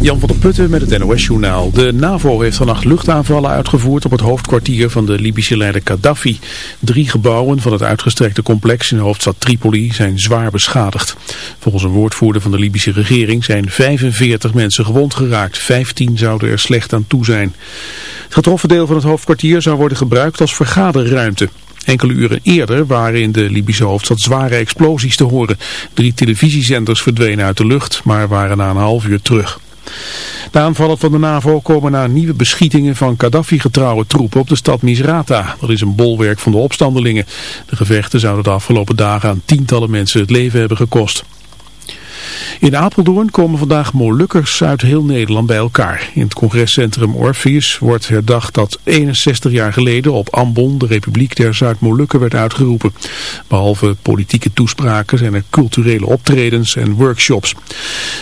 Jan van der Putten met het NOS-journaal. De NAVO heeft vannacht luchtaanvallen uitgevoerd op het hoofdkwartier van de Libische leider Gaddafi. Drie gebouwen van het uitgestrekte complex in de hoofdstad Tripoli zijn zwaar beschadigd. Volgens een woordvoerder van de Libische regering zijn 45 mensen gewond geraakt. 15 zouden er slecht aan toe zijn. Het getroffen deel van het hoofdkwartier zou worden gebruikt als vergaderruimte. Enkele uren eerder waren in de Libische hoofdstad zware explosies te horen. Drie televisiezenders verdwenen uit de lucht, maar waren na een half uur terug. De aanvallen van de NAVO komen na nieuwe beschietingen van Gaddafi-getrouwe troepen op de stad Misrata. Dat is een bolwerk van de opstandelingen. De gevechten zouden de afgelopen dagen aan tientallen mensen het leven hebben gekost. In Apeldoorn komen vandaag Molukkers uit heel Nederland bij elkaar. In het congrescentrum Orpheus wordt herdacht dat 61 jaar geleden op Ambon de Republiek der Zuid-Molukken werd uitgeroepen. Behalve politieke toespraken zijn er culturele optredens en workshops.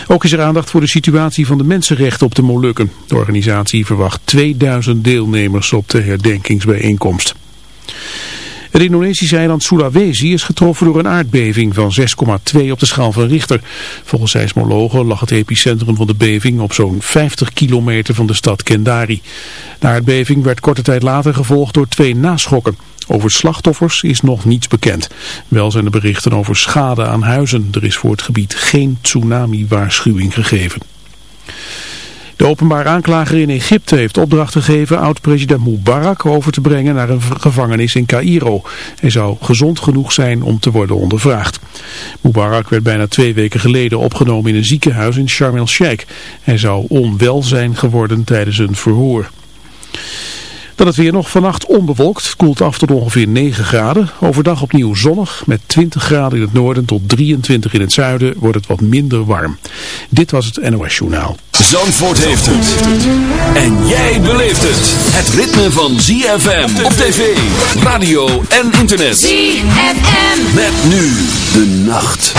Ook is er aandacht voor de situatie van de mensenrechten op de Molukken. De organisatie verwacht 2000 deelnemers op de herdenkingsbijeenkomst. Het Indonesische eiland Sulawesi is getroffen door een aardbeving van 6,2 op de schaal van Richter. Volgens seismologen lag het epicentrum van de beving op zo'n 50 kilometer van de stad Kendari. De aardbeving werd korte tijd later gevolgd door twee naschokken. Over slachtoffers is nog niets bekend. Wel zijn er berichten over schade aan huizen. Er is voor het gebied geen tsunami-waarschuwing gegeven. De openbaar aanklager in Egypte heeft opdracht gegeven oud-president Mubarak over te brengen naar een gevangenis in Cairo. Hij zou gezond genoeg zijn om te worden ondervraagd. Mubarak werd bijna twee weken geleden opgenomen in een ziekenhuis in Sharm el-Sheikh. Hij zou onwel zijn geworden tijdens een verhoor. Dan het weer nog vannacht onbewolkt. koelt af tot ongeveer 9 graden. Overdag opnieuw zonnig. Met 20 graden in het noorden tot 23 in het zuiden wordt het wat minder warm. Dit was het NOS Journaal. Zandvoort heeft het. En jij beleeft het. Het ritme van ZFM op tv, radio en internet. ZFM. Met nu de nacht.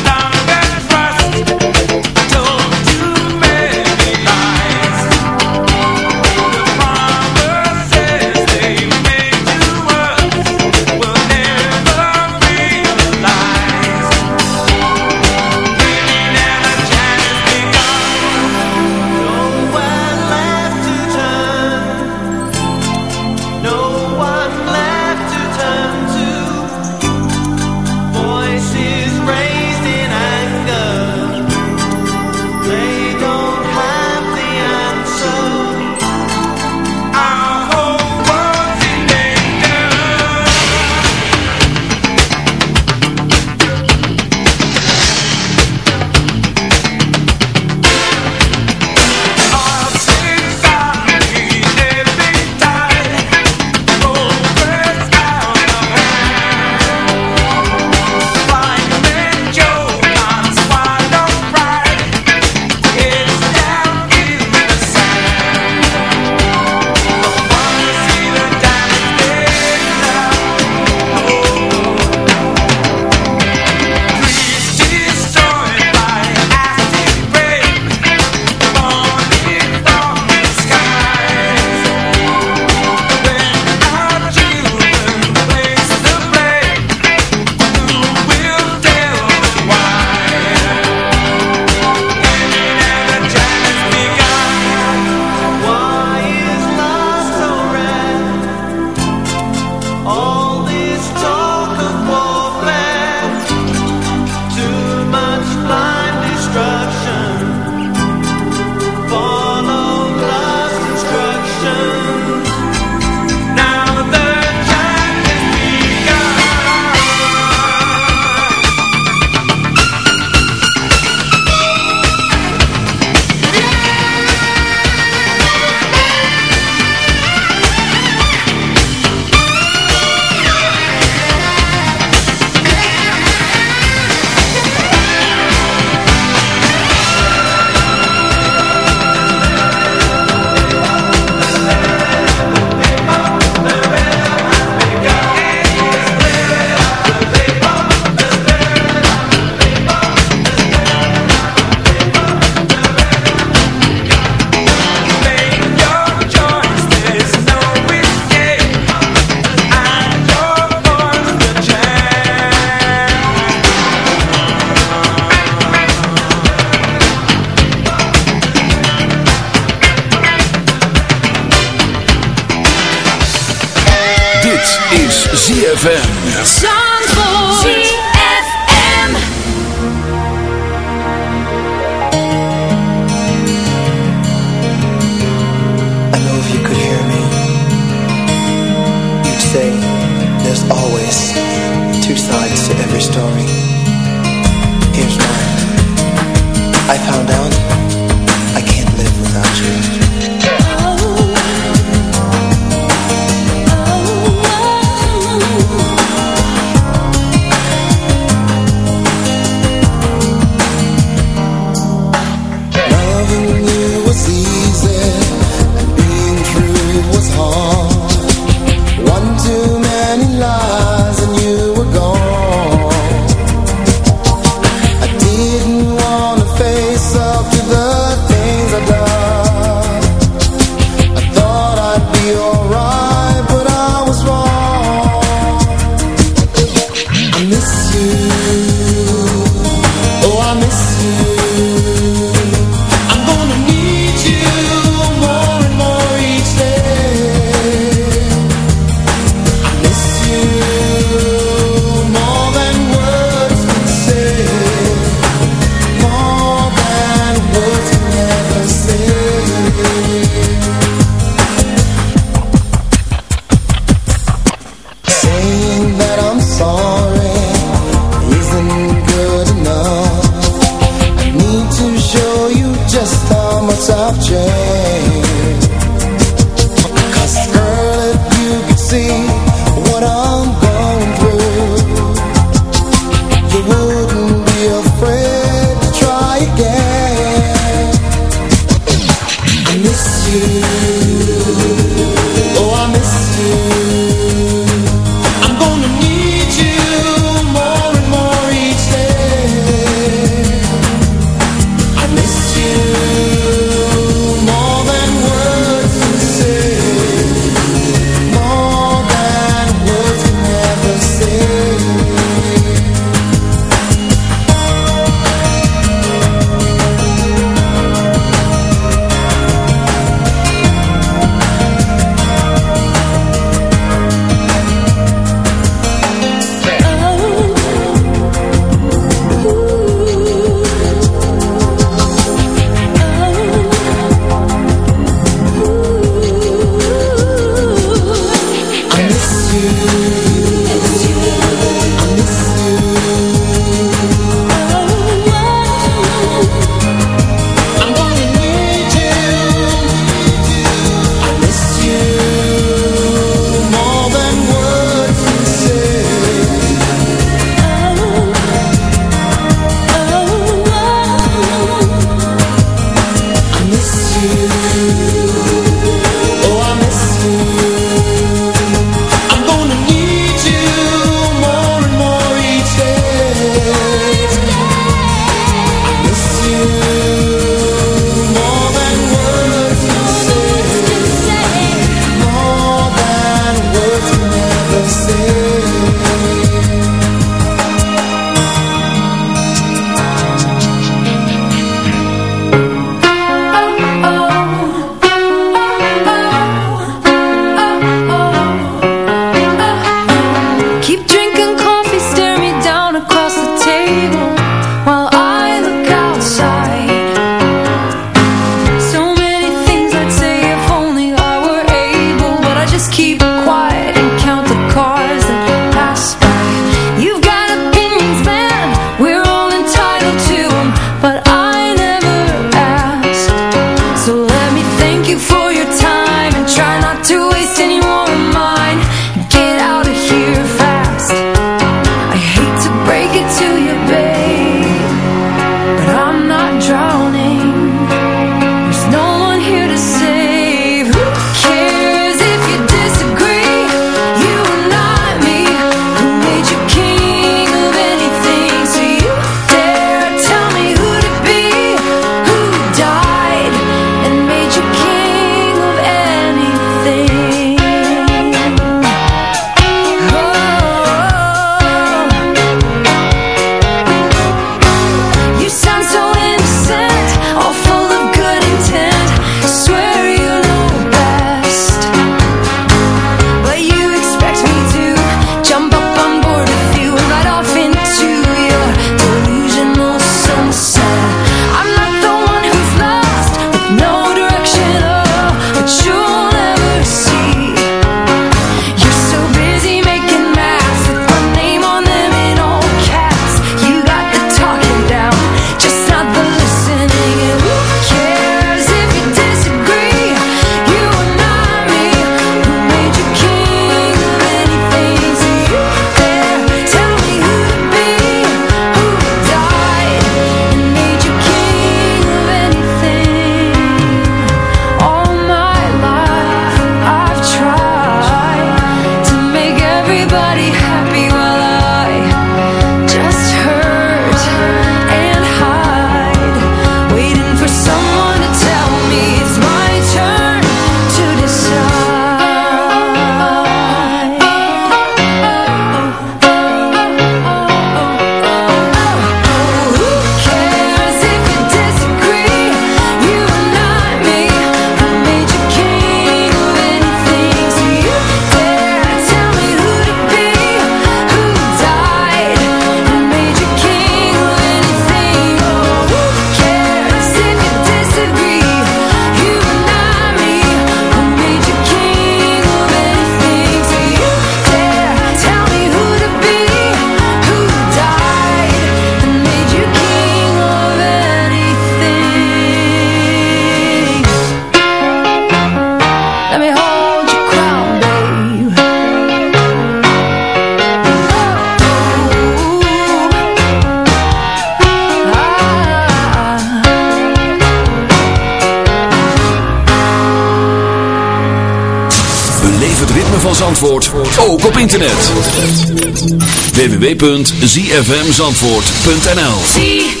www.zfmzandvoort.nl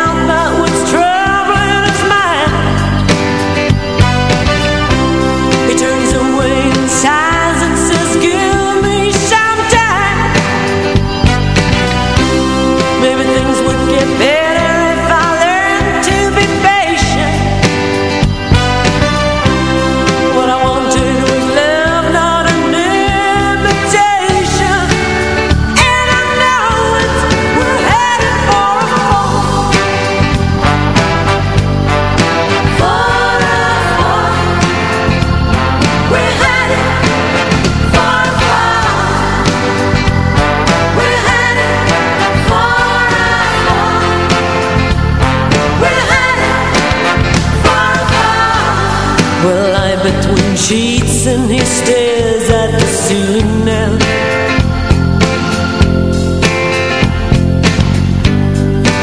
stares at the ceiling now.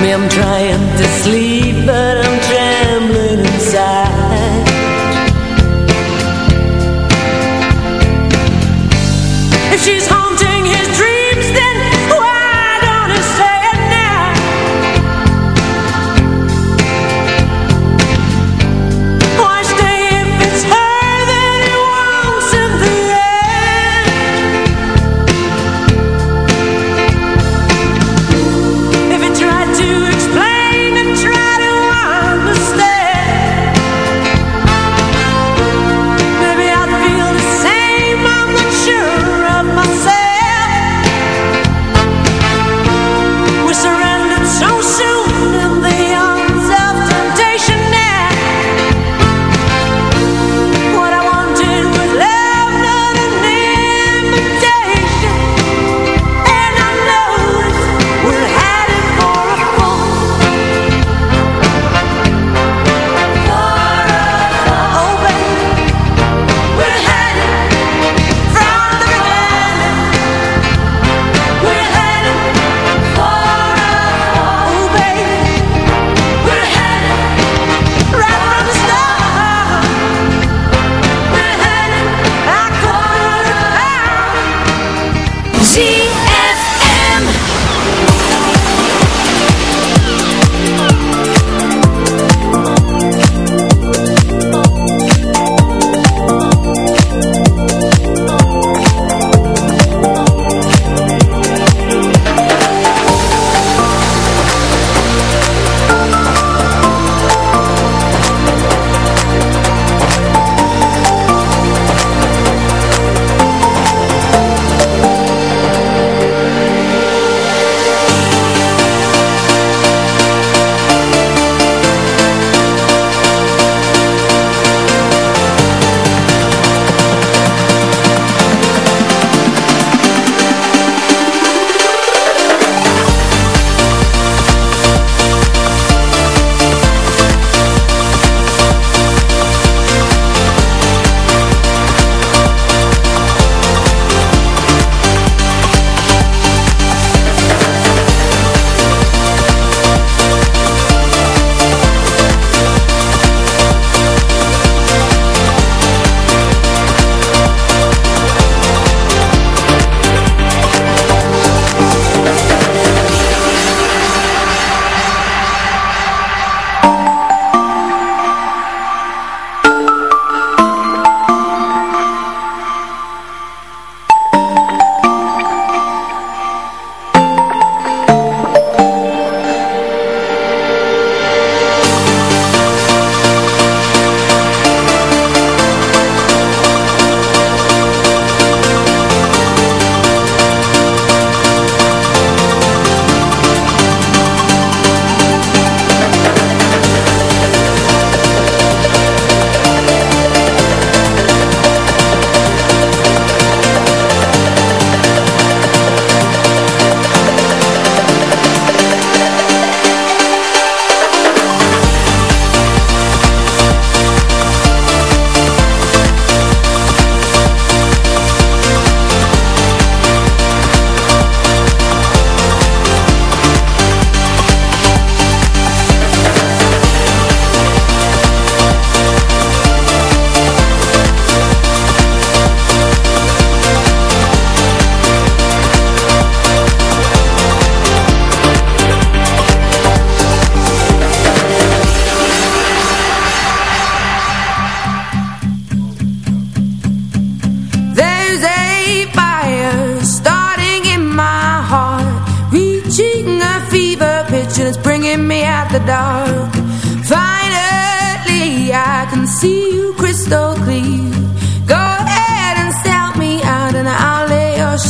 Me, I'm trying to sleep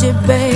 it, babe.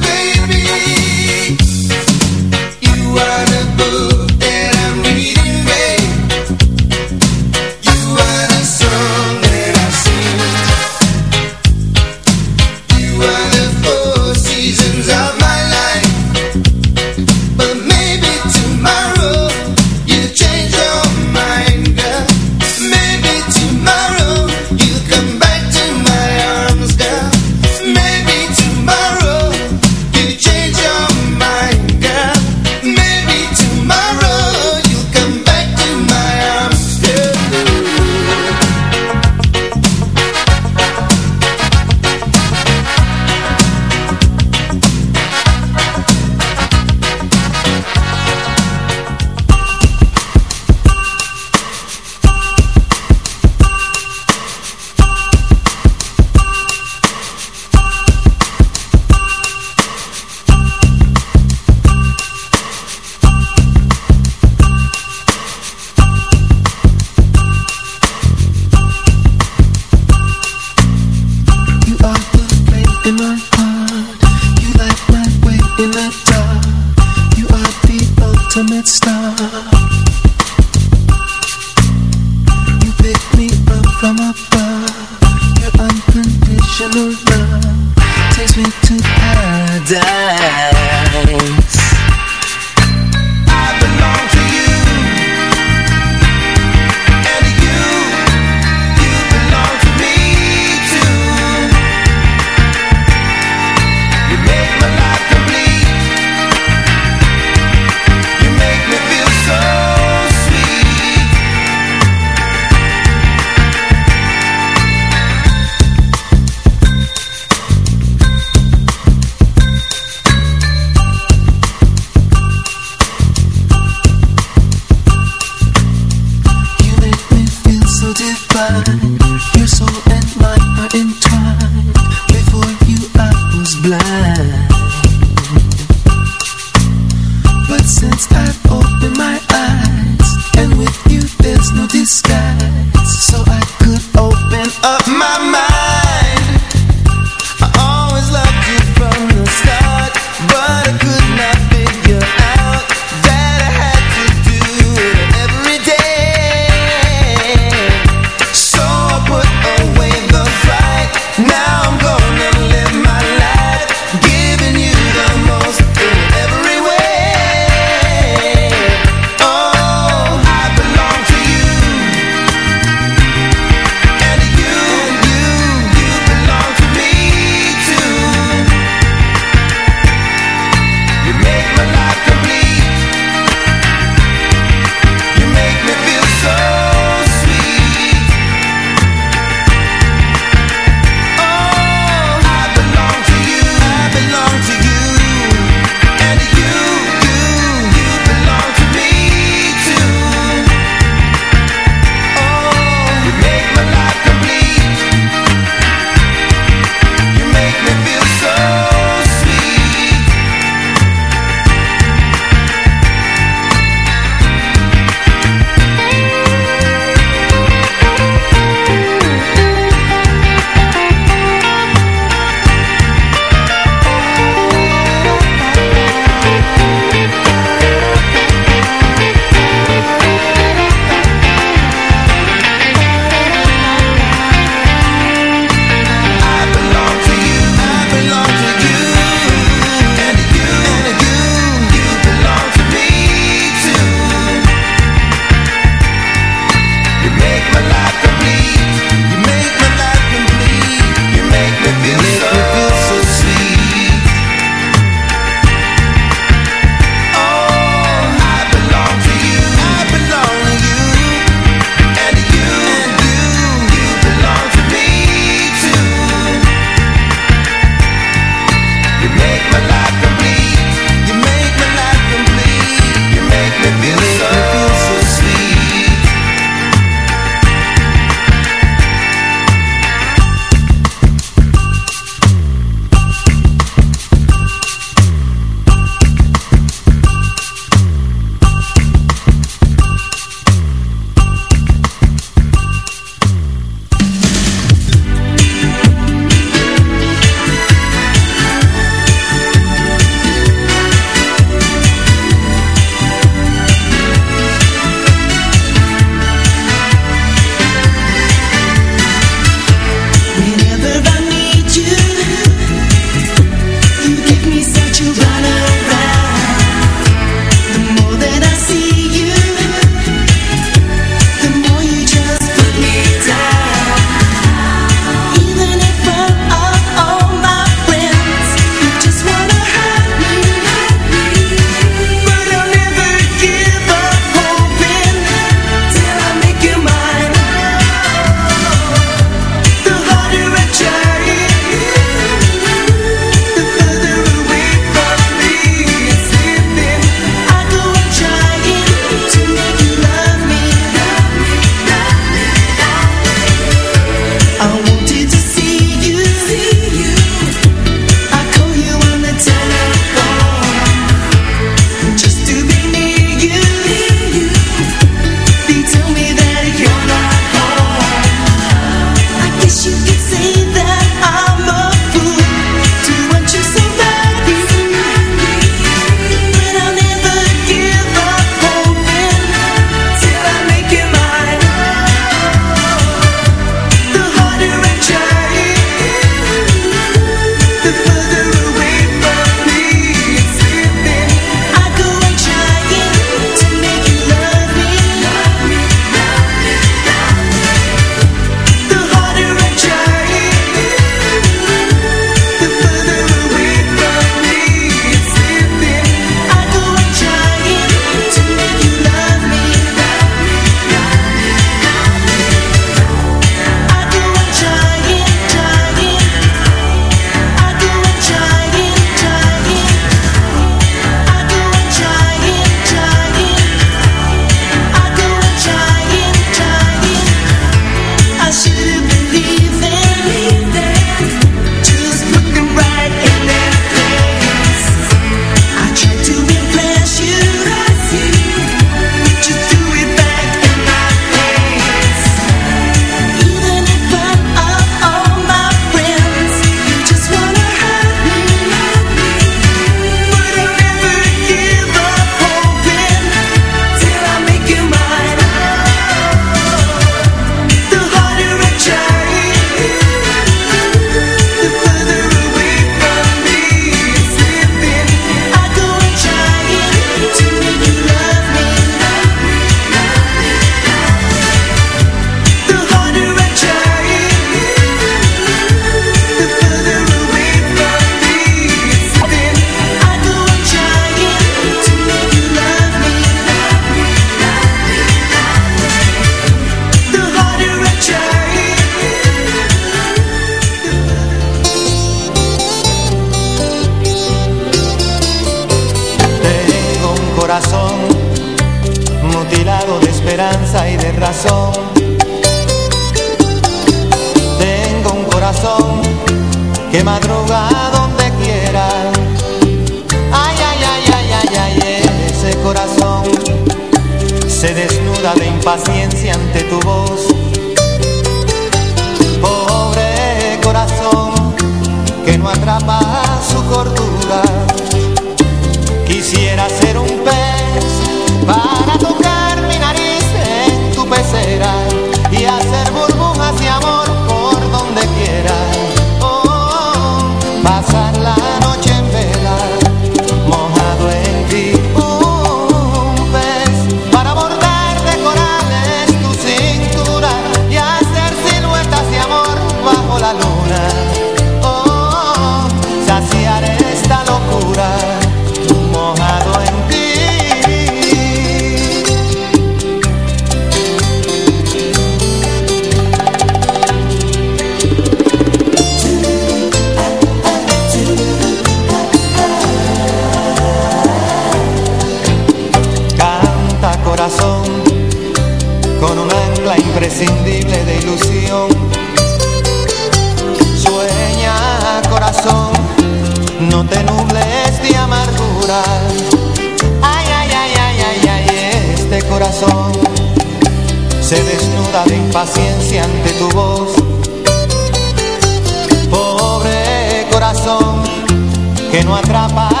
Que no atrapa